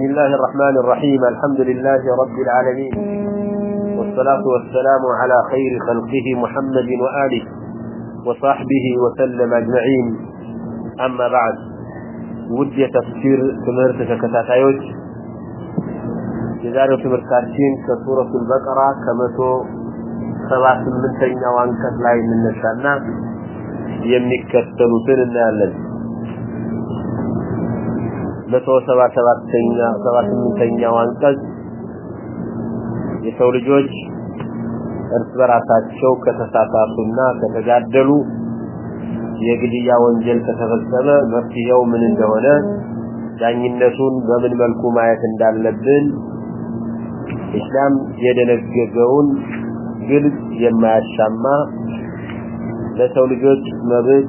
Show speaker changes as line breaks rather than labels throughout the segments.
بسم الله الرحمن الرحيم، الحمد لله رب العالمين، والصلاة والسلام على خير خلقه محمد وآله وصحبه وسلم أجمعين. أما بعد ودي تفسير تمرت كتاتايوش جزارة تمرتاتين كسورة البقرة كمتو سبعة من تين وانكت لاي من نشانا يمنك كتلوتين النالذي መቶ ሰባ ሰባተኛ ሰባ ስምንተኛው አንቀጽ የሰው ልጆች እርስ በራሳቸው ከተሳሳቱና ከተጋደሉ የግድያ ወንጀል ከተፈጸመ መፍትሄው ምን እንደሆነ ዳኝነቱን በምን መልኩ ማየት እንዳለብን ኢስላም የደነገገውን ግልጽ የማያሻማ ለሰው ልጆች መብት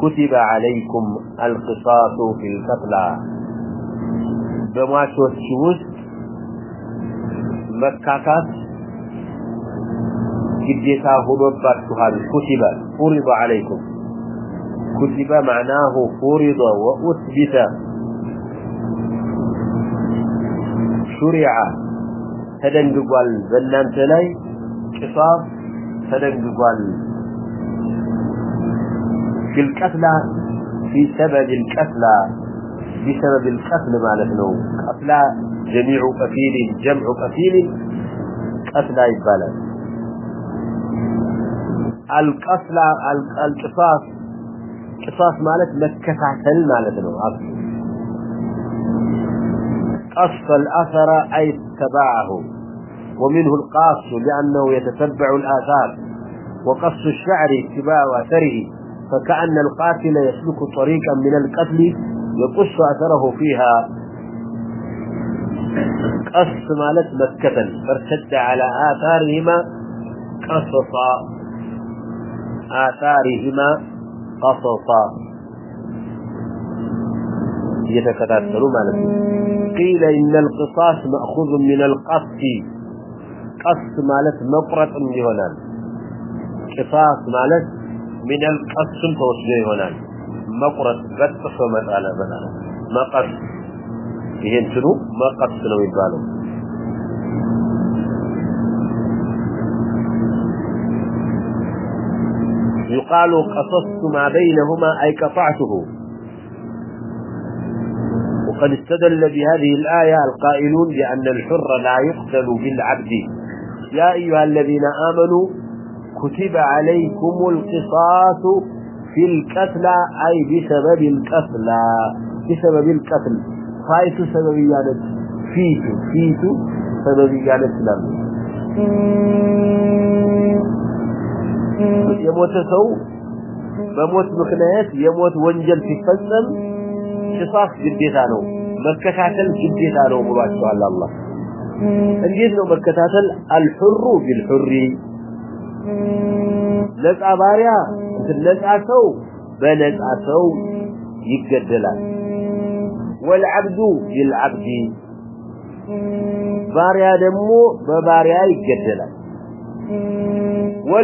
كتب عليكم القصاص في القتلى. بمواشوش وسط مكاكات جديتا هدوبات سهال كتب فرض عليكم كتب معناه فرض وأثبت شرع تدنقل بنان تلاي قصاص تدنقل في القتلى في سبب القتلى بسبب القتل مالتنا قتلى جميع قتيل، جمع قتيل قتلى يبالا القتلى القصاص، قصاص مالت مكتعتل مالتنا قص الأثر أي اتبعه، ومنه القاص لأنه يتتبع الآثار، وقص الشعر اتباع أثره فكأن القاتل يسلك طريقا من القتل يقص أثره فيها. قص مالت مكة. فارتد على آثارهما. قصصا آثارهما. قصصا يتكتاتلوا مالت. قيل إن القصاص مأخوذ من القص. قص مالت مقرة من هنان قصاص مالت من القص توسجه هنان مقرة بطف ومسألة بدانا مقص ይሄን ስሩ መቀስ ነው የሚባለው يقال قصصت ما بينهما أي قطعته وقد استدل بهذه الآية القائلون بأن الحر لا يقتل بالعبد يا أيها الذين آمنوا كتب عليكم القصاص في القتلى أي بسبب القتلى بسبب القتل فايت سببيانة فيت فيت سببيانة لم የሞተ ሰው በሞት ምክንያት የሞት ወንጀል ሲፈጸም ቅሳስ ግዴታ ነው መከታተል ግዴታ ነው ብሏቸዋል አላህ እንዴት ነው መከታተል አልሑሩ ቢልሑሪ سولا وبو یہ لب جی باریہ جمو باریہ چلا وا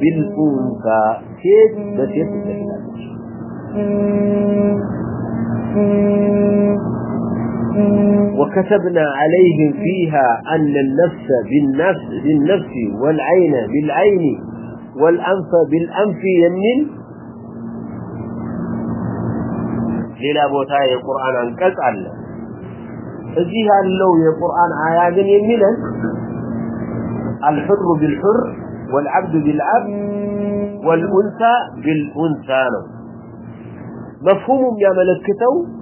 بلکہ وكتبنا عليهم فيها أن النفس بالنفس, بالنفس والعين بالعين والأنف بالأنف ينن للا بوتا القرآن أنكس على فيها اللو القرآن عياد يمن الحر بالحر والعبد بالعبد والأنثى بالأنثى مفهوم يا ملكته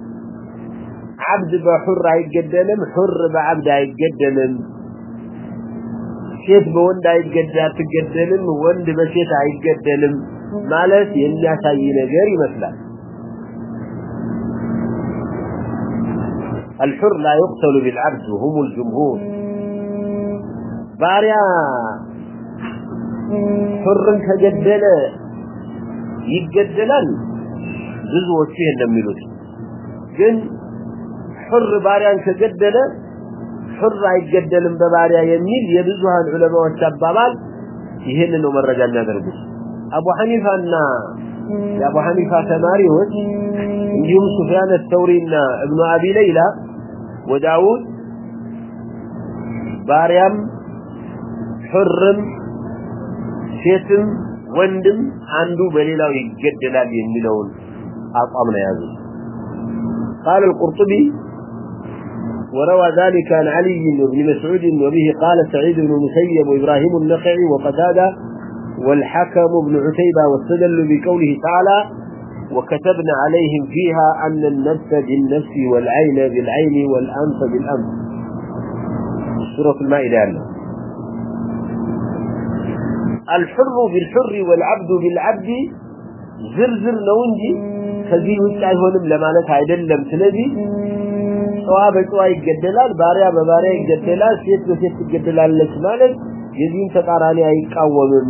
عبد بحر አይገደልም حر بعبد አይገደልም ሴት በወንድ አይገደል አትገደልም ወንድ በሴት አይገደልም ማለት የሚያሳይ ነገር ይመስላል الحر لا يقتل بالعبد وهم الجمهور باريا حر كجدل يجدلن ብዙዎች ይሄን እንደሚሉት ግን ሑር ባሪያን ከገደለ ሑር አይገደልም በባሪያ የሚል የብዙሃን ዑለማዎች አባባል ይህን ነው መረጃ የሚያደርጉት። አቡ ሐኒፋና የአቡ ሐኒፋ ተማሪዎች እንዲሁም ሱፊያን ተውሪና እብኑ አቢ ለይላ ወዳውድ ባሪያም ሑርም ሴትም ወንድም አንዱ በሌላው ይገደላል የሚለውን አቋም ነው የያዙት። ቃል አልቁርጡቢ وروى ذلك عن علي بن مسعود وبه قال سعيد بن مسيب وإبراهيم النخعي وقتادة والحكم بن عتيبة واستدل بقوله تعالى وكتبنا عليهم فيها أن النفس بالنفس والعين بالعين والأنف بالأنف. سورة المائدة. الحر بالحر والعبد بالعبد زرزر نونجي. خذيه التعهنم لما نتعدل لم تلذي ጠዋ በጠዋ ይገደላል፣ ባሪያ በባሪያ ይገደላል፣ ሴት በሴት ትገደላለች ማለት የዚህን ተቃራኒ አይቃወምም።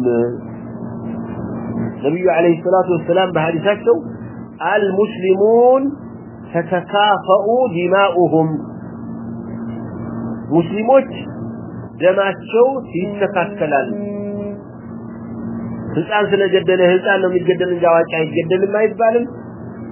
ነቢዩ ዓለይሂ ሰላቱ ወሰላም በሐዲሳቸው አልሙስሊሙን ተተካፈኡ ዲማኡሁም ሙስሊሞች ደማቸው ይነካከላል። ህፃን ስለገደለ ህፃን ነው የሚገደል እንጂ አዋቂ አይገደልም አይባልም።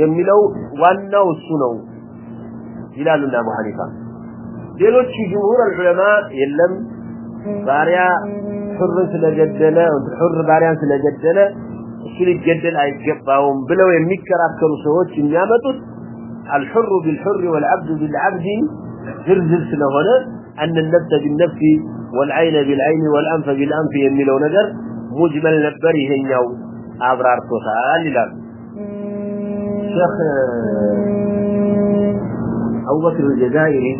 يملو وانو السنو هلال أبو حنيفة ሌሎች جمهور العلماء የለም ባሪያ حر ስለገደለ حر ባሪያን ስለገደለ እሱ ሊገደል አይገባውም ብለው የሚከራከሩ ሰዎች የሚያመጡት الحر بالحر والعبد بالعبد ዝርዝር ስለሆነ أن النفس بالنفس والعين بالعين والأنف بالأنف የሚለው ነገር ሙጅመል ነበር ይሄኛው አብራርቶታል ይላል ሸህ أبو بكر الجزائري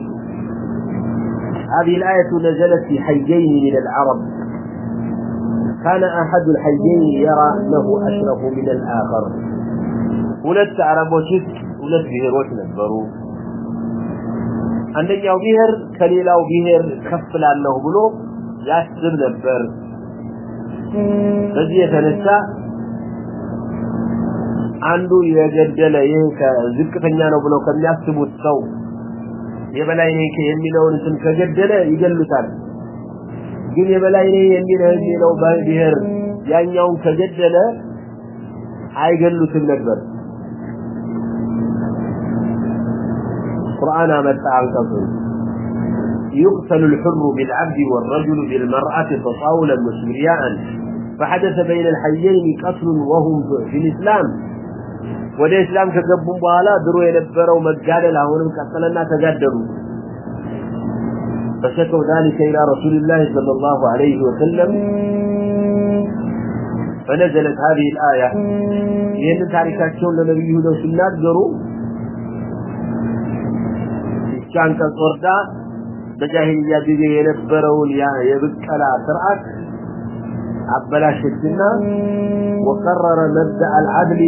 هذه الآية نزلت في حيين من العرب كان أحد الحيين يرى أنه أشرف من الآخر ولد عربوشت ولد بهروت نبرو አንደኛው ብሔር ከሌላው ብሔር ከፍ ላለሁ ብሎ ያስብ ነበር በዚህ የተነሳ አንዱ የገደለ ይህ ዝቅተኛ ነው ብለው ከሚያስቡት ሰው የበላይ ነኝ የሚለውን እንትን ከገደለ ይገሉታል ግን የበላይ ነኝ የሚለው የሚለው ብሔር ያኛውን ከገደለ አይገሉትም ነበር ቁርአን አመጣ አንቀጹ يقتل الحر بالعبد والرجل بالمرأة تطاولا وسرياء فحدث بين الحيين قتل وهم في الإسلام ወደ እስላም ከገቡም በኋላ ድሮ የነበረው መጋደል አሁንም ቀጠለና ተጋደሉ فشكوا ذلك إلى رسول الله صلى الله عليه وسلم فنزلت هذه الآية لأن تاريخاتهم لنبيه لو سنات قروا كان كالصرداء በጃሂልያ ጊዜ የነበረውን ያ የብቀላ عبلاش السنة وقرر مبدأ العدل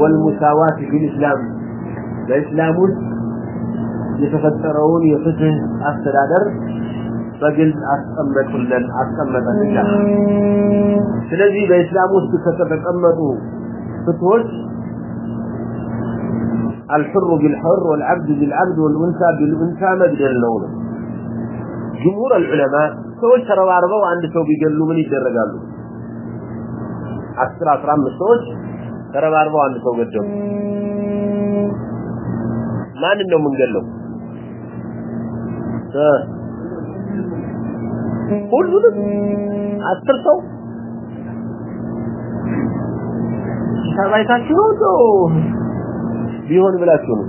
والمساواة في الإسلام. الإسلام يتفترون يفسه السلادر بجلد أسقمت لن أسقمت الله سلذي بإسلام ستتقمت فتوش الحر بالحر والعبد بالعبد والأنثى بالأنثى مجد اللون جمهور العلماء ሰዎች ተረባርበው አንድ ሰው ቢገሉ ምን ይደረጋሉ? 10 15 ሰዎች ተረባርበው አንድ ሰው ገደሉ። ማንን ነው የምንገለው? ሁሉንም አስር ሰው ሰባይታችሁ ነው ቢሆን ብላችሁ ነው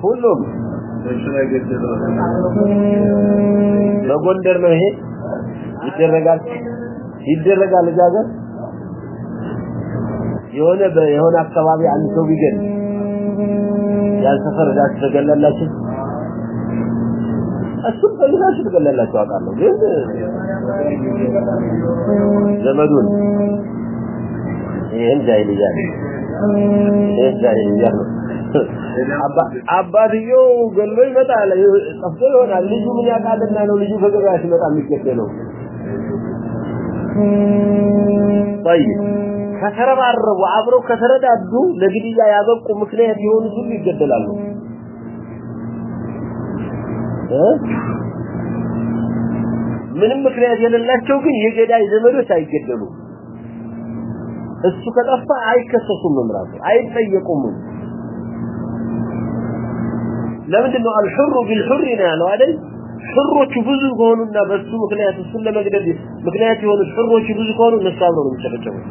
فون لوگ لوگوں ڈرنا ہے۔ ادھر لگا۔ ادھر لگا لے جا کر۔ یہاں کباب آنے تو بھی گئے۔ یا سفر راستہ کر لے اللہ سے جائے جائے جائے አባትየው ገሎ ይመጣል ጠፍቶ ይሆናል ልጁ ምን ያውቃልና ነው ልጁ ከገበያ ሲመጣ የሚገደለው طيب ከተረባረቡ አብረው ከተረዳዱ ለግድያ ያበቁ ምክንያት የሆኑ ሁሉ ይገደላሉ ምንም ምክንያት የሌላቸው ግን የገዳይ ዘመዶች አይገደሉ እሱ ከጠፋ አይከሰሱም ምራሱ አይጠየቁም ለምንድን ነው አልሁሩ ቢልሁሪ ነው ያለው አይደል? ሁሮቹ ብዙ ከሆኑና በሱ ምክንያት እሱን ለመግደል ምክንያት የሆኑ ሁሮቹ ብዙ ከሆኑ እነሱ አብረው ነው የሚጨፈጨፉት።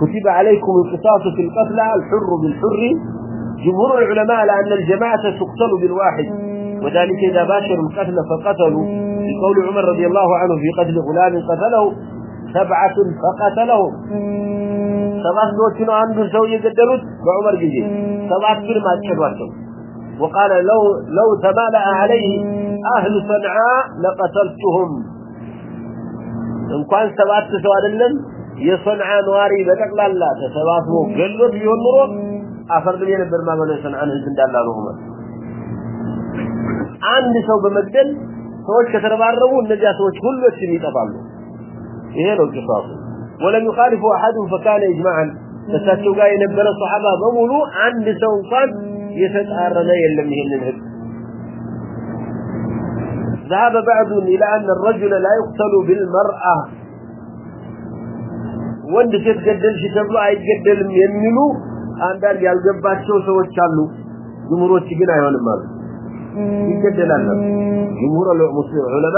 كتب عليكم القصاص في القتلى الحر بالحر جمهور العلماء على أن الجماعة تقتل بالواحد وذلك إذا باشر القتل فقتلوا في قول عمر رضي الله عنه في قتل غلام قتله سبعة فقتلهم. سبعة نوتين عنده سوية قدرت بعمر جيجي سبعة كلمة تشبهتهم وقال لو لو تمالأ عليه أهل صنعاء لقتلتهم. إن كان سبعة سواد اللم يصنع نواري بتقل الله تسبعته قلت ينظروا أفرد لي نبر ما من يصنع عنه زند الله لهما عند سو بمجدل سوش كتربارو النجاة سوش كل وقت يتفعلوا إيه لو قصاصه ولم يخالف أحد فكان إجماعا تساتشو قاي نبر الصحابة بمولو عند سو قد يتتعرض يلم هن ذهب بعض إلى أن الرجل لا يقتل بالمرأة ወንድ ሴት ገደልሽ ተብሎ አይገደልም የሚሉ አንዳንድ ያልገባቸው ሰዎች አሉ ጅምሮች ግን አይሆንም አሉ ይገደላል ጅምሮ ሙስሊም ዑለማ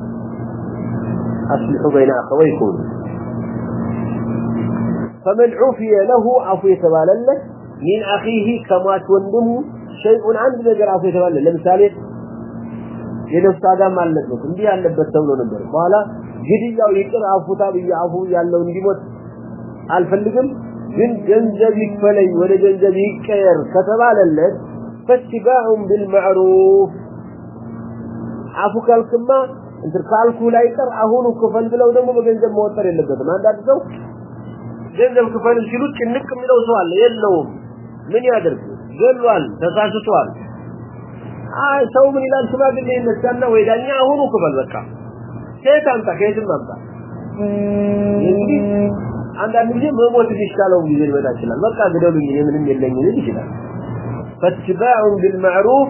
أصلحوا بين أخويكم فمن عفي له عفو يتبالى من أخيه كما تولمه شيء عند نجر عفو يتبالى لمثال የነፍስ አዳም አለበት እንዲህ ያለበት ተብሎ ነበር በኋላ ግድያው ይቅር አፉታ ብዬ አፉ ያለው እንዲሞት አልፈልግም ግን ገንዘብ ይክፈለኝ ወደ ገንዘብ ይቀየር ከተባለለት ፈትባዑን ቢልማዕሩፍ አፉ ካልክማ እንትን ካልኩ ላይ ቀር አሁን ክፈል ብለው ደግሞ በገንዘብ መወጠር የለበትም አንዳንድ ሰው ገንዘብ ክፈል ሲሉ ጭንቅ የሚለው ሰው አለ የለውም ምን ያደርግ ገሏል ተሳስቷል አይ ሰው ምን ይላል ሽማግሌ ይነሳና ወይ ዳኛ አሁኑ ክፈል በቃ ከየት አምጣ ከየትም አምጣ አንዳንድ ጊዜ መሞት የሚሻለው ጊዜ ሊመጣ ይችላል በቃ ግደሉኝ ምንም የለኝ ይችላል ፈትባዑን ብልማዕሩፍ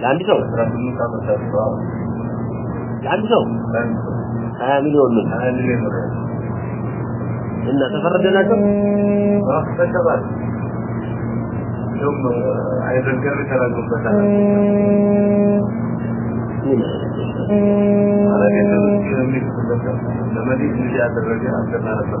ለአንድ ሰው
አስራ ስምንት ዓመት አስበዋል
ለአንድ ሰው ሀያ ሚሊዮን ምን
ሀያ ሚሊዮን ብር
እና ተፈረደላቸው
ራሱ ተሸባል እንዲሁም አይደገር ተራግበታል ለመዲት እንጂ ያደረገ አስገና ነበር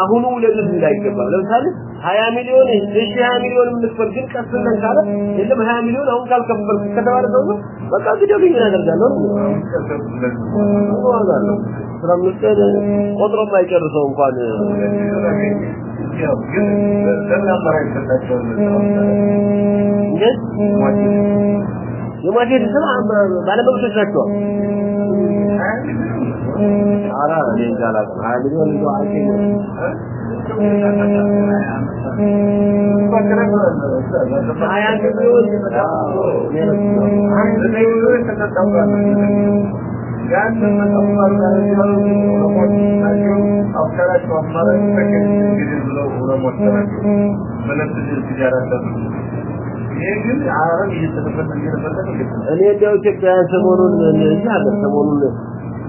አሁኑ ውለት እንዳይገባ ለምሳሌ 20 ሚሊዮን እሺ 20 ሚሊዮን ምንስፈል ግን ከፈልን ካለ የለም 20 ሚሊዮን አሁን ካልከፈልኩ ከተባለ ደግሞ በቃ
ግዴታ ግን
ያደርጋለሁ ነው ወርዳለሁ ስራም ልቀደ ቁጥሩ ማይጨርሰው እንኳን የማጀት ስራ ባለመብቶች ናቸው منسوخ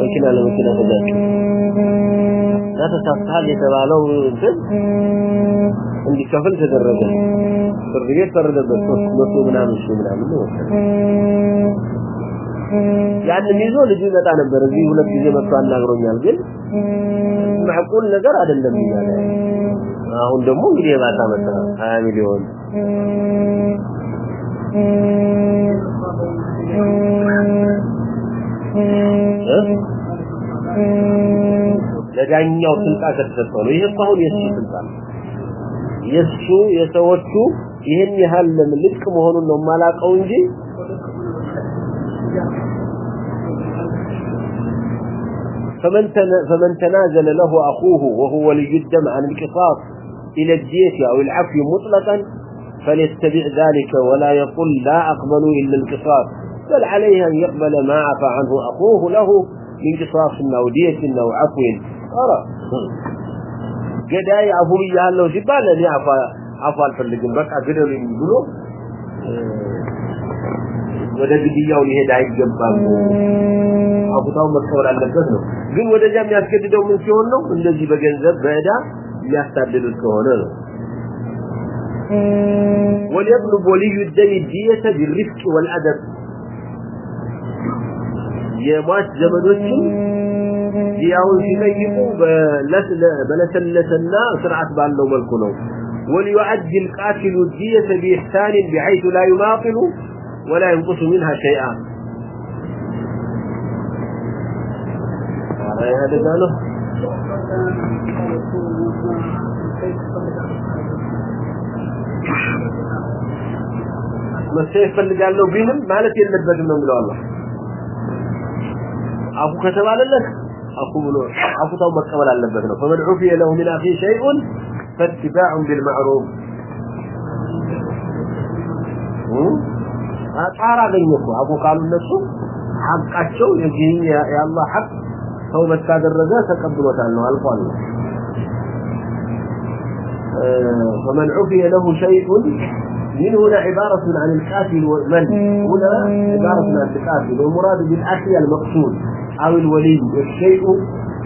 وكيل على وكيل أخذك لا تتفعل يتبعله ويقول عندي كفل في الرجاء في الرجاء في الرجاء بسوط نطلو من عام الشيء من عام يعني ميزو اللي جيزة عن البرزي هنا في جيزة مطلع نغرون يالجل محقول نجر هذا اللي بيجي عليه ها هون دمو قريبا تامتا ها مليون. Mm-hmm. ለዳኛው ስልጣን ከተሰጠው ነው። ይሄ እኮ አሁን የሱ ስልጣን የሱ የሰዎቹ ይህን ያህል ልቅ መሆኑን ነው የማላውቀው እንጂ فمن فمن تنازل له اخوه وهو ولي الدم عن القصاص الى الدية او العفو مطلقا فليتبع ذلك ولا يقول لا اقبل الا القصاص بل عليه ان يقبل ما عفى عنه اخوه له من قصاص او دية او عفو ارى ገዳይ አፉ ብያለሁ ሲባል እኔ አፋ አፋ አልፈልግም በቃ ግደሉኝ ብሎ ወደ ግድያው ሊሄድ አይገባም አፉታው መቀበል አለበት ነው ግን ወደዚያ የሚያስገድደው ምን ሲሆን ነው እንደዚህ በገንዘብ በእዳ የሚያስታድዱት ከሆነ ነው وليطلب ولي الدم الدية بالرفق والأدب የሟች ዘመዶችም ዲያውን ሲጠይቁ በለሰለሰና ስርዓት ባለው መልኩ ነው وليؤدي القاتل الدية بإحسان بحيث لا يماطل ولا ينقص منها شيئا هذا قاله መሰይ ፈልጋለሁ ቢልም ማለት የለበትም ነው የሚለው አላህ አፉ ከተባለለት አፉ ብሎ አፉታው መቀበል አለበት ነው فمن عفي له من اخي شيء فاتباع بالمعروف አጣራ ገኘኩ አፉ ካሉ እነሱ ሐቃቸው የዚህ የአላህ ሐቅ ሰው በታደረገ ተቀብሎታል ነው አልፏል فمن عفي له شيء من هنا عبارة عن القاتل والمن هنا عبارة عن القاتل والمراد بالأخي المقتول أو الولي والشيء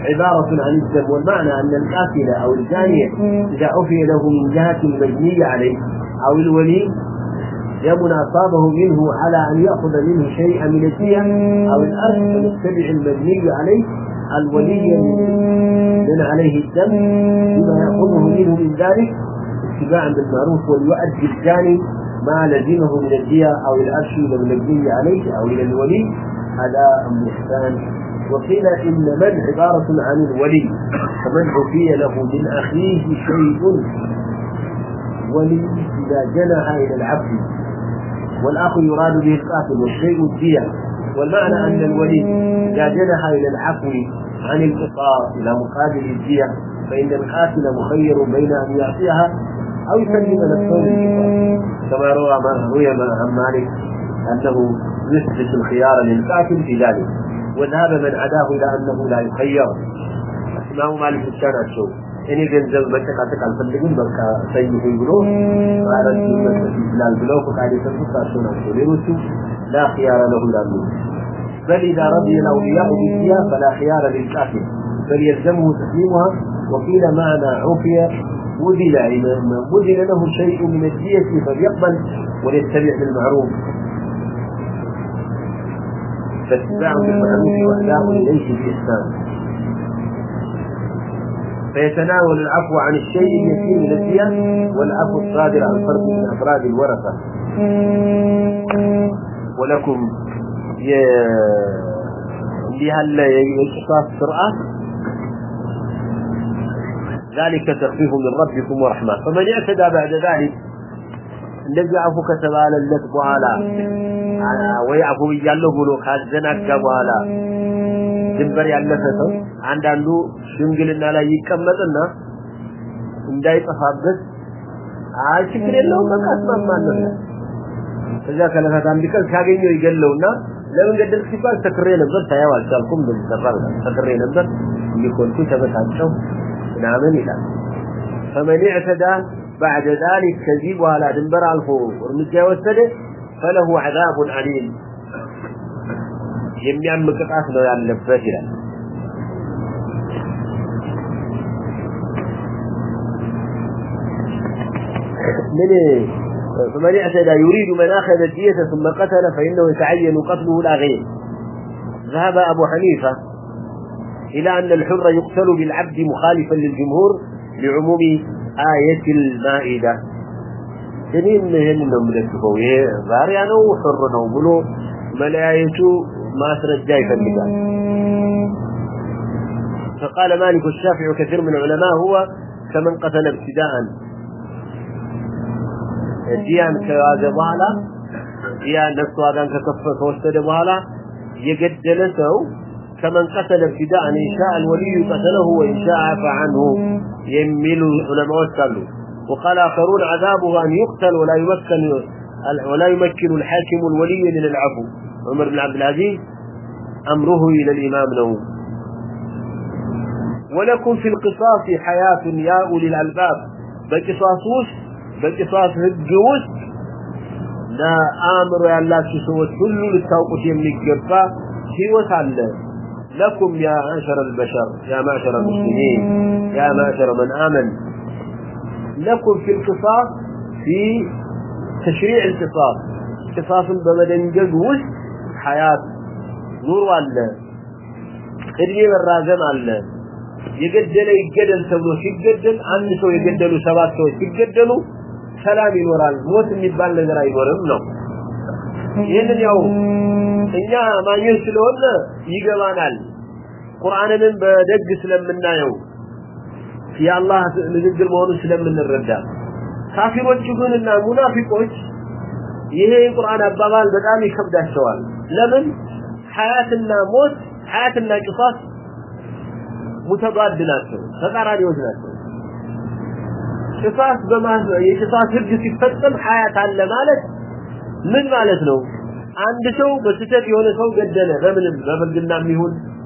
عبارة عن الدم، والمعنى أن القاتل أو الجاني إذا عفي له من جهة المجني عليه، أو الولي يمن أصابه منه على أن يأخذ منه شيئا من الدية أو الأرض فيتبع المجني عليه الولي من عليه الدم بما يأخذه منه من ذلك، اتباعا بالمعروف وليؤدي الجاني ما لزمه من الدية أو الأرش إلى المجني عليه أو إلى الولي أداء بإحسان وقيل إن من عبارة عن الولي، فمن عفي له من أخيه شيء. ولي إذا جنح إلى العبد، والأخ يراد به القاتل والشيء الدية. والمعنى أن الولي إذا جنح إلى العفو عن القصاص إلى مقابل الدية، فإن القاتل مخير بين أن يعطيها أو يسلم نفسه كما روى ما روي عن مالك أنه يثبت الخيار للقاتل في ذلك وذهب من عداه إلى أنه لا يخير الإمام مالك كان الشوف እኔ ገንዘብ መጨቃጨቅ አልፈልግም በቃ ሰይሁኝ ብሎ ማለት ይችላል ብለው ፈቃድ የሰጡት እሳቸው ናቸው ሌሎቹ ላ ኺያረ ለሁ ይላሉ بل إذا رضي الأولياء بالدية فلا خيار للكافر بل يلزمه تسليمها وقيل معنى عفي بذل بذل له شيء من الدية فليقبل وليتبع بالمعروف فاتباع بالمعروف وأداء إليه بإحسان فيتناول العفو عن الشيء اليسير من الدية والعفو الصادر عن فرد من أفراد الورثة. ولكم لهلا القصاص سرعة ذلك تخفيف من ربكم ورحمة. فمن اعتدى بعد ذلك እንደዚህ አፉ ከተባለለት በኋላ ወይ አፉ ብያለሁ ብሎ ካዘናጋ በኋላ ድንበር ያለፈ ሰው አንዳንዱ ሽምግልና ላይ ይቀመጥና እንዳይጠፋበት አይ ችግር የለውም በቃ እስማማለሁ ከዛ ከለታት አንድ ቀን ሲያገኘው ይገለውና ለምን ገደልክ ሲባል ተክሬ ነበር ታያው አልቻልኩም እንደተሰራ ተክሬ ነበር ሊኮንኩ ተበታቸው ምናምን ይላል فمن اعتدى بعد ذلك كذب على دنبر الفور ورمجة وسده فله عذاب عليم جميعا من قطعات لو يعني لبسه من فمن اعتدى يريد من أخذ الدية ثم قتل فإنه يتعين قتله لا غير. ذهب أبو حنيفة إلى أن الحر يقتل بالعبد مخالفا للجمهور لعموم آية المائدة. جنين مهن نملكه. باريانه وحرنا ومنه ملايته ما ترجع يفلقا فقال مالك الشافعي وكثير من العلماء هو كمن قتل ابتداء. ديان كواز بحلا ديان نفسه هذا كفر فوسته بحلا يقدل سو كمن قتل ابتداء إن شاء الولي قتله وإن شاء عفى عنه. يميل العلماء السلو وقال آخرون عذابه أن يقتل ولا يمكن ولا يمكن الحاكم الولي من العفو. عمر بن عبد العزيز أمره إلى الإمام له ولكم في القصاص حياة يا أولي الألباب. بقصاصوش بقصاص الجوز لا آمر يا الله سوى كل للتوقف يملك جبا سوى سالة لكم يا معشر البشر يا معشر المسلمين يا معشر من آمن لكم في القصاص في تشريع القصاص قصاص بمدنجز وسط حياة نور ولا እድሜ መራዘም አለ የገደለ ይገደል ተብሎ ሲገደል አንድ ሰው የገደሉ ሰባት ሰዎች ሲገደሉ ሰላም ይኖራል ሞት የሚባል ነገር አይኖርም ነው ይህንን ያው እኛ ማኞች ስለሆነ ይገባናል ቁርአንንም በደግ ስለምናየው ያላህ ንግግር መሆኑ ስለምንረዳ ካፊሮቹ ግንና ሙናፊቆች ይሄ ቁርአን አባባል በጣም ይከብዳቸዋል ለምን ሐያትና ሞት ሐያትና ቅጣት ሙተባድ ናቸው ተቃራኒዎች ናቸው ቅጣት በማን የቅጣት ህግ ሲፈጸም ሐያት አለ ማለት ምን ማለት ነው አንድ ሰው በስተት የሆነ ሰው ገደለ በምንም በብልግናም ይሁን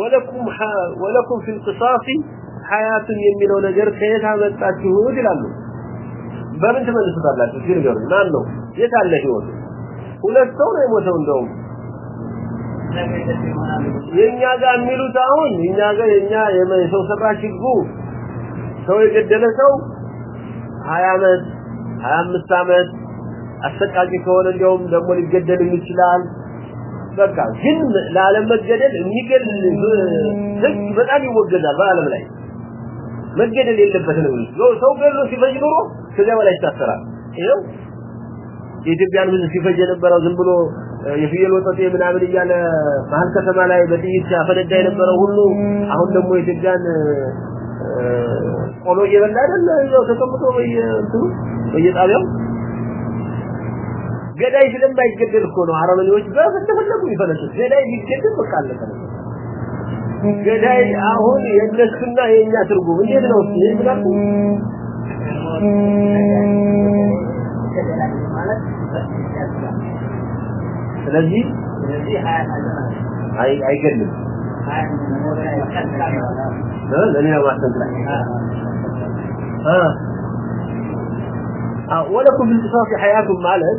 ወለኩም ወለኩም في القصاص حياه የሚለው ነገር ከየት አመጣችሁት ይላሉ በምን ተመልሱታላችሁ ሲል ገሩ ማን ነው የት አለ ህይወት ሁለት ሰው ነው የሞተው እንደው የኛ ጋር የሚሉት አሁን እኛ ጋር የኛ የሰው ሰራሽ ህጉ ሰው የገደለ ሰው 20 አመት 25 አመት አሰቃቂ ከሆነ እንዲያውም ደግሞ ሊገደል ይችላል ይበቃል። ግን ላለመገደል የሚገድል ህግ በጣም ይወገዛል። በዓለም ላይ መገደል የለበትም። ሰው ገሎ ሲፈጅ ኖሮ ከዚያ በላይ ይታሰራል። ይኸው የኢትዮጵያን ምን ሲፈጅ የነበረው ዝም ብሎ የፍየል ወጠጤ ምናምን እያለ መሀል ከተማ ላይ በጥይት ሲያፈነዳ የነበረው ሁሉ አሁን ደግሞ የኢትዮጵያን ቆሎ እየበላ አይደለ? ያው ተቀምጦ በየእንትኑ በየጣቢያው ገዳይ ስለማይገደል እኮ ነው አረመኔዎች በፈለጉ ይፈነጩት ገዳይ ቢገደል በቃ አለቀ ገዳይ አሁን የእነሱና የእኛ ትርጉም እንዴት ነው ይህ ምናልኩ ስለዚህ አይገድልም ለሌላ ማስተንትላይ ولكم في القصاص حياة ማለት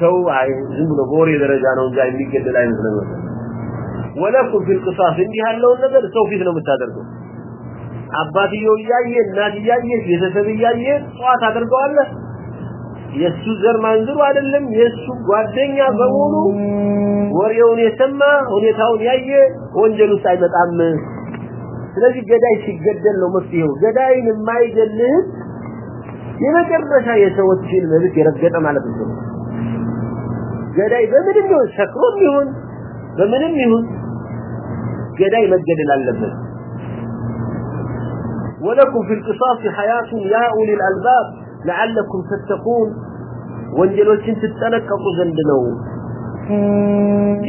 سو آئے زم نو گوری درجہ نو جائے لی کے دلائے نظر نو ولکم فی القصاص، اندی حال لون نظر سو فیت نو مچا در گو اباتی جی یو یا جی یہ نا دی یا یہ جیسا سب یا یہ سوات آدر گو اللہ۔ یسو زر مانزر وعد اللہ یسو گواد دنیا فاونو وری اون یسمع اون یتاون یا یہ اون جلو سائمت عمد سلسی جدائی سی جدن لو مستیو جدائی نمائی جلن یہ نا کرنا شاید سوات شیل میں بھی تیرد جدن مالا بزرگ ገዳይ በምንም ይሁን ሰክሮም ይሁን በምንም ይሁን ገዳይ መገደል አለበት። ولكم في القصاص حياة يا أولي الألباب لعلكم تتقون وانجلوكم تتنكقوا زندنو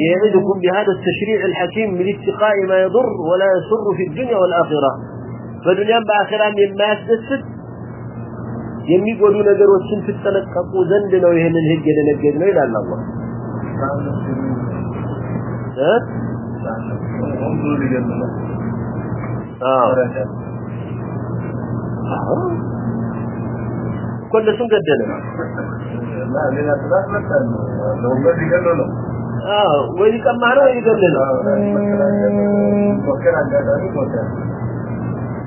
يعدكم بهذا التشريع الحكيم من اتقاء ما يضر ولا يسر في الدنيا والآخرة فالدنيا بآخرة مما يسدست የሚጎዱ ነገሮችን ትጠነቀቁ ዘንድ ነው ይሄንን ህግ የደነገገ ነው ይላል አላህ እ ገደለ ነው ወይ ቀማ ነው ወይ ገደለ ነው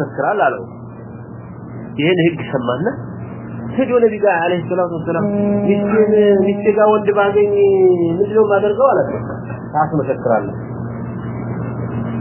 سسرالو یہ نہیں سمانے کا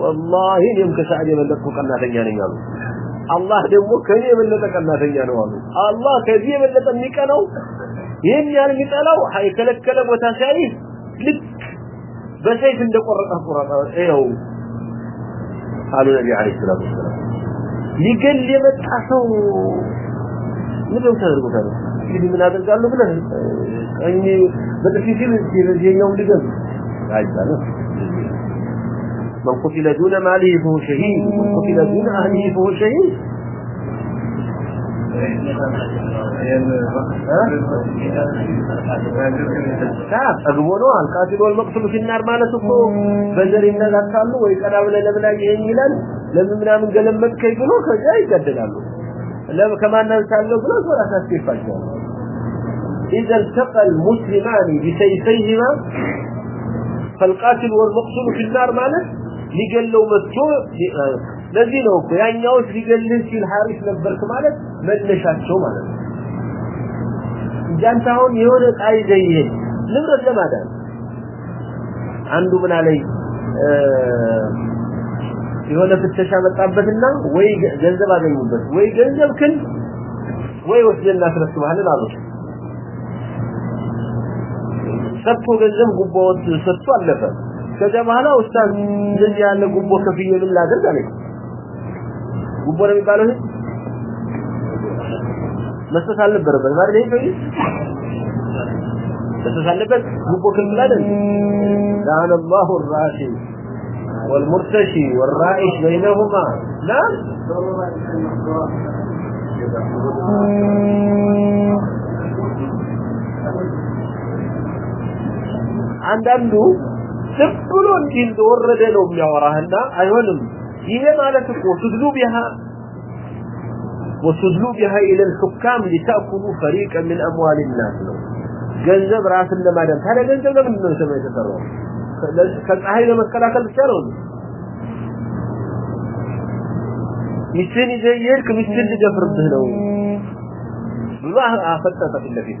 ወላሂ እኔም ከሳዕድ የበለጥኩ ቀናተኛ ነኝ አሉ አላህ ደግሞ ከኔ የበለጠ ቀናተኛ ነው አሉ አላህ ከዚህ የበለጠ የሚቀነው ይህን ያህል የሚጠላው የከለከለ ቦታ ሲያይ ልክ በሰይፍ እንደቆረጠ ቆረጠ ይኸው አሉ ነቢ አለ ሰላቱ ወሰላም ሊገል የመጣ ሰው ምንም ተደርጎታል እንግዲህ ምን አደርጋለሁ ብለህ ቀኝ በጥፊ ሲል የኛው ልገል አይቻልም من قتل دون ماله فهو شهيد من قتل دون أهله فهو شهيد أقبلوا القاتل والمقتل في النار ما لسفوا بزر إن تقالوا قالوا ويقرأ ولا لبلا يهيلا لم منا من قلم مكة يقولوا كجا يقدلوا لما كمان نسألوا قلوا ولا تسكيف فاشوا إذا التقى المسلمان بسيفيهما فالقاتل والمقتل في النار ما نسفه ሊገለው መጥቶ ለዚህ ነው ያኛውስ ሊገልን ሲል ሐሪስ ነበርክ ማለት መለሻቸው ማለት ነው ጃንታውን የሆነ ቃይ ዘይህ ንብረት ለማዳን አንዱ ምና ላይ የሆነ ፍተሻ መጣበትና ወይ ገንዘብ አገኙበት ወይ ገንዘብ ክን ወይ ወስደን አስረክበሃልን አሉት ሰጥቶ ገንዘብ ጉቦ ሰጥቶ አለፈ ከዚያ በኋላ ኡስታዝ እንደዚህ ያለ ጉቦ ከፍዬ ምን ላደርግ አለኝ ጉቦ ነው የሚባለው መስጠት አልነበረበት ማለት ነው ይሄ መስጠት አለበት ጉቦ ክልል አይደል ላን الله الراشي والمرتشي والرائش بينهما لا አንዳንዱ ዝም ብሎ እንዲህ እንደወረደ ነው የሚያወራህና አይሆንም ይሄ ማለት እኮ ትድሉ ቢሃ وتدلوا بها الى الحكام لتاكلوا فريقا من اموال الناس ነው ገንዘብ ራስን ለማዳን ታዲያ ገንዘብ ለምንድን ነው ሰማይ የተሰራው ከፀሐይ ለመከላከል ብቻ ነው ሚስትን ይዘህ የሄድክ ሚስትን ልደፍርብህ ነው ብሎ አፈጠጠ ፊት ለፊት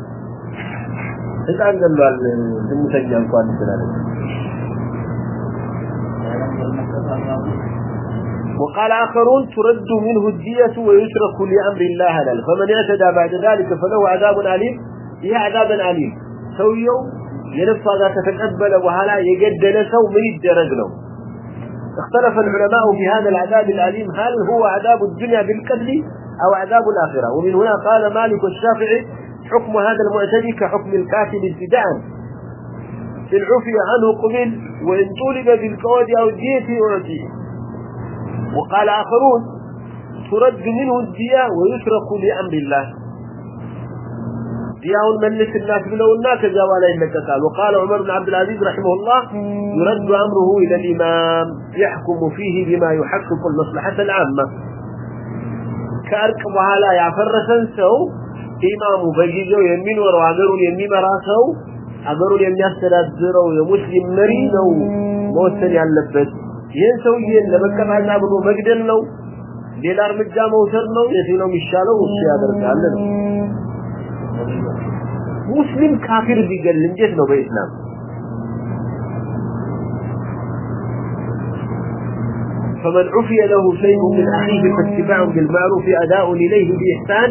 ህፃን ገሏል ዝሙተኛ እንኳን ይችላል وقال آخرون ترد منه الدية ويترك لأمر الله هلال فمن اعتدى بعد ذلك فله عذاب أليم هي عذاب أليم سويو ينفى ذات تتقبل وهلا يقدل سو من الدرج له اختلف العلماء في هذا العذاب الأليم هل هو عذاب الدنيا بالقتل أو عذاب الآخرة ومن هنا قال مالك الشافعي حكم هذا المعتدي كحكم الكافر ابتداء إن عفي عنه قبل وإن طولب بالقود أو الدية أعطيه وقال آخرون، ترد منه الدية ويترك لأمر الله. دياون ملك الناس بلونا كذا ولا يمكتال وقال عمر بن عبد العزيز رحمه الله، يرد أمره إلى الإمام، يحكم فيه بما يحقق المصلحة العامة. كأركب على يعفرسا سو إمام بجيجو يمين وروادر يمين مراسو أقروا يمين يستدادروا يمسلم مرينو موسن يعلبت ይህን ሰውዬን ለመቀጣጫ ብሎ መግደል ነው ሌላ እርምጃ መውሰድ ነው የት ነው የሚሻለው እሱ ያደርጋል ነው ሙስሊም ካፊር ቢገል እንዴት ነው በኢስላም فمن عفي له شيء من أخيه فاتباع بالمعروف أداء إليه بإحسان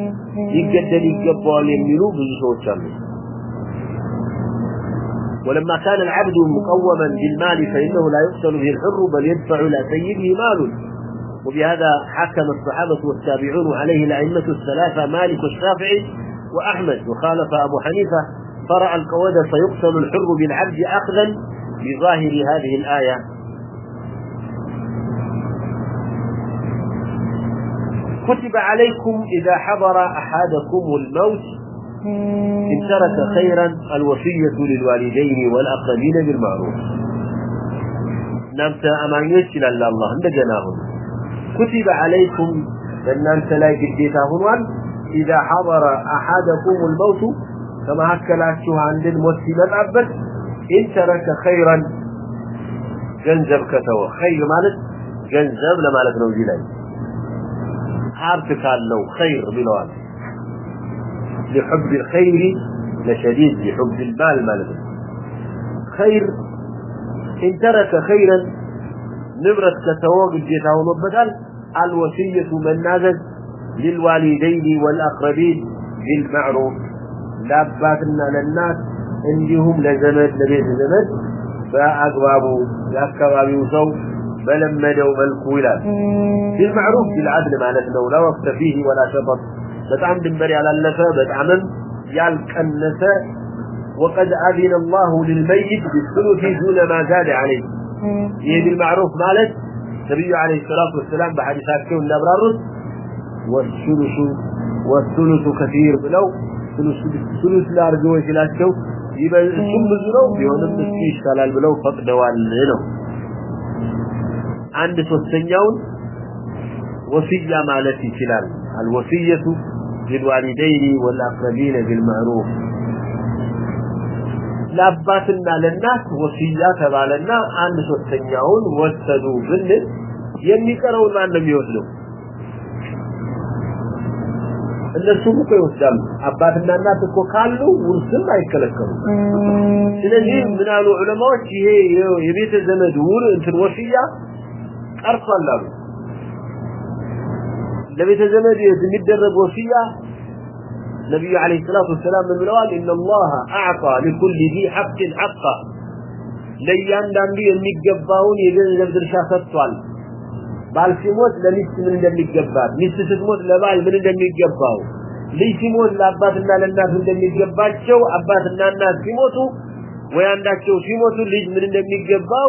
يقدل يقبال يميلو بزيسو وشامل ولما كان العبد مقوما بالمال فإنه لا يقتل به الحر بل يدفع إلى سيده مال. وبهذا حكم الصحابة والتابعون عليه الأئمة الثلاثة مالك والشافعي وأحمد. وخالف أبو حنيفة فرع القواد فيقتل الحر بالعبد أخذا بظاهر هذه الآية. كتب عليكم إذا حضر أحدكم الموت إن ترك خيرا الوصية للوالدين والأقربين بالمعروف. نمت أمانيش إلى الله. عندنا كتب عليكم. أن لا جديتا إذا حضر أحدكم الموت. كما هكلاتشوها عند الموت مدعبت إن ترك خيرا. جنزب كتوى خير مالك. جنزب لمالك نوزي لي عارفك لو خير بلوان لحب الخير لشديد لحب المال مالك خير، إن ترك خيرا نبرة كتوى جديتا ونبدل الوصية من نازل للوالدين والأقربين بالمعروف. لاباتنا للناس، عندهم لزمد لبيت زمد فأقبابوا لأكبابوا سو በለመደው መልኩ ይላል بالمعروف بالعدل ማለት ነው لا وقت فيه ولا شطط በጣም ድንበር ያላለፈ በጣምም ያልቀነሰ وقد أذن الله للميت بالثلث دون ما زاد عليه ይህ بالمعروف ማለት ነብዩ عليه الصلاة والسلام በሐዲሳቸው እንዳብራሩት والثلث والثلث كثير ብለው ثلث ላርገው ይችላቸው ይበልጡም ብዙ ነው ቢሆንም እሱ ይሻላል ብለው ፈቅደዋል ነው አንድ ሶስተኛውን ወሲያ ማለት ይችላል الوصيه للوالدين والاقربين بالمعروف ለአባትና ለእናት ወሲያ ተባለና አንድ ሶስተኛውን ወሰዱ ብንል የሚቀረውን ማን ነው የሚወስደው እነሱም እኮ ይወስዳሉ አባትና እናት እኮ ካሉ ውርስም አይከለከሉም ስለዚህ ምን አሉ ዑለማዎች ይሄ የቤተ ዘመድ ውር እንትን ወሲያ ቀርቷል አሉ ለቤተ ዘመድ የሚደረግ ወሲያ ነቢዩ ዓለይሂ ሰላቱ ወሰላም ምን ብለዋል ኢነ አላህ አዕጣ ሊኩል ዚ ሐቅን ሐቃ ለእያንዳንዱ የሚገባውን የገንዘብ ድርሻ ሰጥቷል ባል ሲሞት ለሚስት ምን እንደሚገባት ሚስት ስትሞት ለባል ምን እንደሚገባው ልጅ ሲሞት ለአባትና ለእናት እንደሚገባቸው አባትና እናት ሲሞቱ ወይ አንዳቸው ሲሞቱ ልጅ ምን እንደሚገባው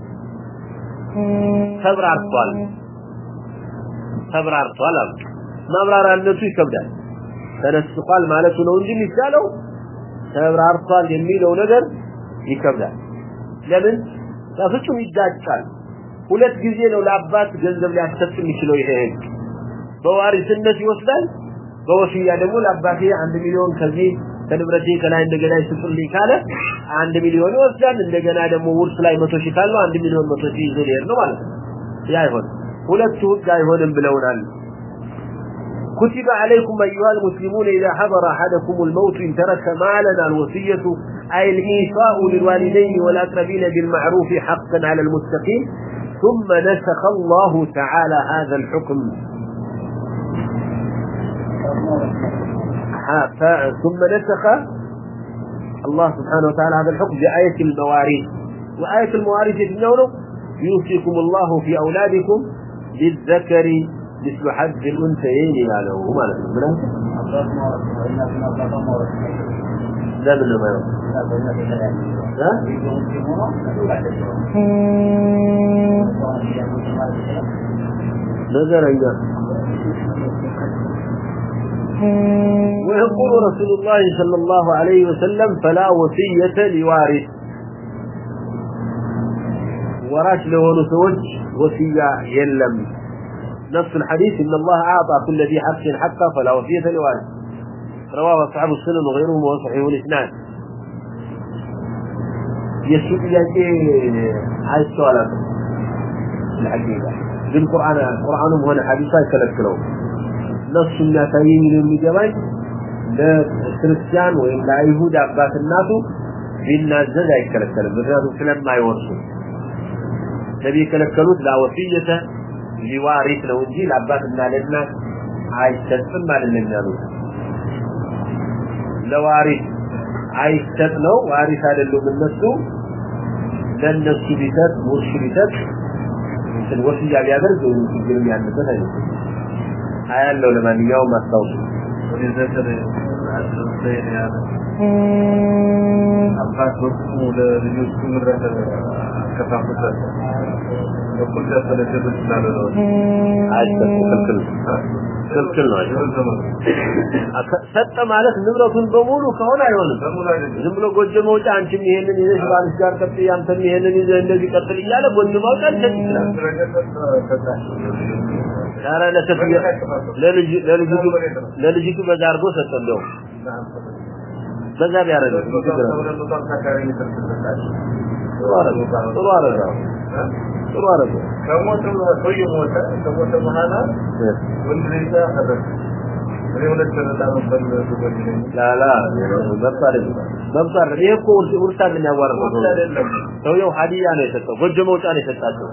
ተብራርቷል ተብራርቷል ማብራራነቱ ይከብዳል ተነስቷል ማለቱ ነው እንጂ የሚቻለው ተብራርቷል የሚለው ነገር ይከብዳል ለምን ታፍጩ ይዳጫል ሁለት ጊዜ ነው ለአባት ገንዘብ ሊያስተፍ የሚችለው ይሄ ህግ በዋሪስነት ይወስዳል በወሲያ ደግሞ ለአባቴ አንድ ሚሊዮን ከዚህ ከንብረቴ ከላይ እንደገና ይስጥልኝ ካለ አንድ ሚሊዮን ይወስዳል እንደገና ደግሞ ውርስ ላይ መቶ ሺህ ካለው አንድ ሚሊዮን መቶ ሺህ ይዞ ሊሄድ ነው ማለት ነው ያ አይሆን ሁለቱ ህግ አይሆንም ብለውናል كتب عليكم أيها المسلمون إذا حضر أحدكم الموت إن ترك مالا الوصية أي الإيصاء للوالدين والأقربين بالمعروف حقا على المستقيم ثم نسخ الله تعالى هذا الحكم ثم نسخ الله سبحانه وتعالى هذا الحكم بآية المواريث. وآية المواريث يتنونه يوصيكم الله في أولادكم للذكر مثل حد الأنثيين. ما له ما له من لا من ما ها؟ نظر أيها ويقول رسول الله صلى الله عليه وسلم فلا وصية لوارث. وراش له نسوج، وصية يلم. نفس الحديث إن الله أعطى كل ذي حق حقا فلا وصية لوارث. رواه أصحاب السنن وغيرهم وهو صحيح الإسناد. يسوع هاي السؤال. الحقيقة بالقرآن القرآن هنا حديثا يكلكلون نص ለሱ የሚያሳይ የሚለው ይገባል ለክርስቲያን ወይም ለአይሁድ አባትናቱ ቢናዘዝ አይከለከልም ምክንያቱም ስለማይወርሱ ነቢይ የከለከሉት ለወሲየተ ሊዋሪት ነው እንጂ ለአባትና ለእናት አይሰጥም አይደለም ያሉት ለዋሪት አይሰጥ ነው ዋሪት አይደሉም እነሱ ለእነሱ ቢሰጥ ሙርሽ ቢሰጥ ወስያ ቢያደርግ ችግርም ያለበት አይነት አይደለም አያለው ለማንኛውም አስታውሱ
ወደዘከር አስረስተኝ ያለ አባት በቁሙ ለልጆቹ ምረተ ከፋፍተ በኩል ያስተለጀብ ስላለ ነው
አይሰጥም ክልክል ክልክል ነው ሰጠ ማለት ንብረቱን በሙሉ ከሆነ አይሆንም
በሙሉ አይደለም
ዝም ብሎ ጎጆ መውጫ አንቺም ይሄንን ይዘሽ ባልሽ ጋር ቀጥይ አንተም ይሄንን ይዘህ እንደዚህ ቀጥል እያለ ጎጆ ማውጣት ሊሰጥ ይችላል ዛሬ ለሰፊ ለልጅ ለልጅ ልጅ በዛ አርጎ ሰጠለው በዛ ቢያረጋግጥ ጥሩ
አረገ
ሰውየው ሀዲያ ነው የሰጠው ጎጆ መውጫ ነው የሰጣቸው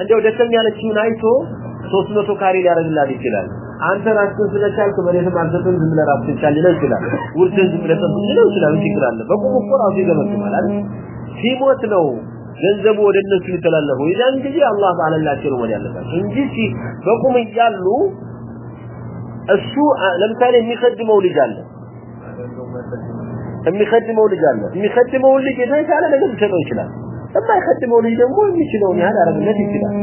እንዲያው ደስተኛ ነችውን አይቶ ሶስት መቶ ካሬ ሊያደርግላት ይችላል። አንተ ራስህ ስለቻልክ መሬት ማዘጠን ዝም ብለህ ራስህ ቻል ሊለው ይችላል። ውርድ ዝም ብለህ ጠብቅ ሊለው ይችላል። ችግር አለ። በቁም እኮ ራሱ ይገመግማል። ሲሞት ነው ገንዘቡ ወደ እነሱ ይተላለፉ። ይዛን ጊዜ አላህ ባለላቸው ነው ያለባቸው እንጂ በቁም እያሉ እሱ ለምሳሌ የሚከድመው ልጅ አለ የሚከድመው ልጅ አለ የሚከድመውን ልጅ የተሻለ ነገር ሊሰጠው ይችላል። የማይከትመው ልጅ ደግሞ የሚችለውን ያህል አረብነት ይችላል።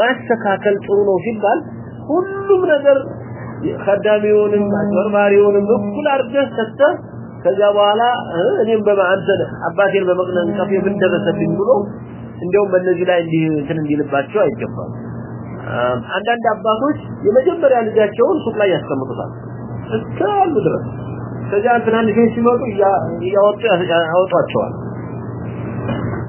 ማስተካከል ጥሩ ነው ሲባል ሁሉም ነገር ከዳሚውንም መርማሪውንም እኩል አድርገህ ሰጥተህ ከዚያ በኋላ እኔም በማንተ አባቴን በመቅነን ከፍ የምንደረሰብኝ ብሎ እንደውም በእነዚህ ላይ እንዲህ እንትን እንዲልባቸው አይገባም። አንዳንድ አባቶች የመጀመሪያ ልጃቸውን ሱቅ ላይ ያስቀምጡታል እስከ አሉ ድረስ ከዚያ ትናንሽ ሲመጡ እያወጡ ያወጧቸዋል።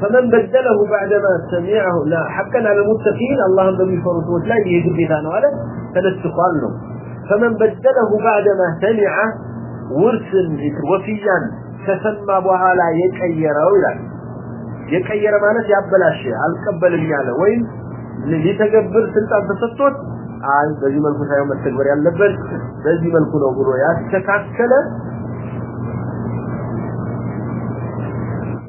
فمن بدله بعدما سمعه لا حقا على المتقين اللهم بمفرط لا يجب بيتانه على تنسقال له فمن بدله بعدما سمع ورث وفيا تسمى بها يكيره ይላል የቀየረ ማለት ያበላሽ አልቀበልም ያለ ወይም ሊተገብር ስልጣን ተሰጥቶት አይ በዚህ መልኩ ሳይሆን መተግበር ያለበት በዚህ መልኩ ነው ብሎ ያስተካከለ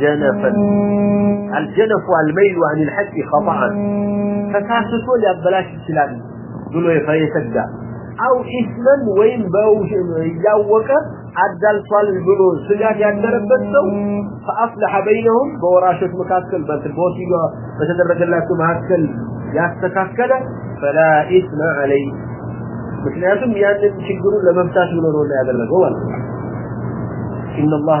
جنفا الجنف والميل عن الحق خطأ فكاسسوا لأبلاش السلام قلوا يفيسدى أو إثما وين باو يجاوك عدل صال ብሎ ስጋት ያደረበት ሰው فأصلح بينهم በወራሾች መካከል በትቦሲ በተደረገላቸው መካከል ያስተካከለ فلا إثم عليه ምክንያቱም ያንን ችግሩን ለመፍታት ብሎ ነው ያደረገው ማለት ነው إن الله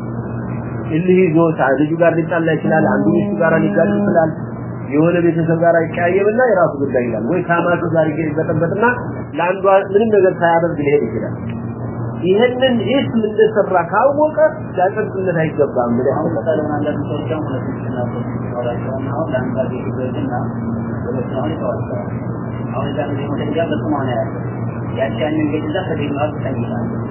እልህ ይዞት ልጁ ጋር ሊጣላ ይችላል አንዱ ልጅ ጋር ሊጋጭ ይችላል የሆነ ቤተሰብ ጋር አይቀያየምና የራሱ ጉዳይ ይላል ወይ ታማቱ ጋር ይገኝ በጠበጥና ለአንዱ ምንም ነገር ሳያደርግ ሊሄድ ይችላል ይህንን ይህ እንደሰራ ካወቀ ለጥርጥነት አይገባም ብለ አሁን ተጠለ ማለት ነው ሰዎች አሁን ለዚህ ተናገሩ አሁን ለአንተ ቤት ይገኝና ወደ ሰውን ተዋጣ አሁን ዛሬ ሆነ ያለ ተማነ ያቻን እንግዲህ ዛሬ ማለት ነው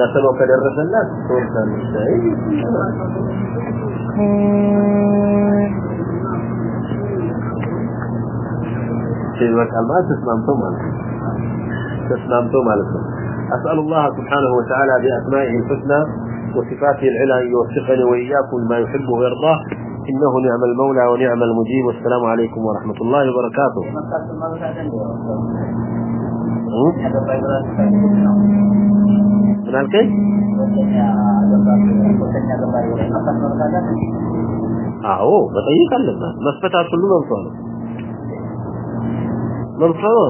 ذكر وكدرس الناس تو مالك أسأل الله سبحانه وتعالى بأسمائه الحسنى وصفاته العلى أن يوفقني وإياكم لما يحب ويرضاه إنه نعم المولى ونعم المجيب والسلام عليكم ورحمة الله وبركاته من الكيف؟ አዎ መጠየቅ አለባት መስፈታት ሁሉ መብቷ ነው መብቷ ነው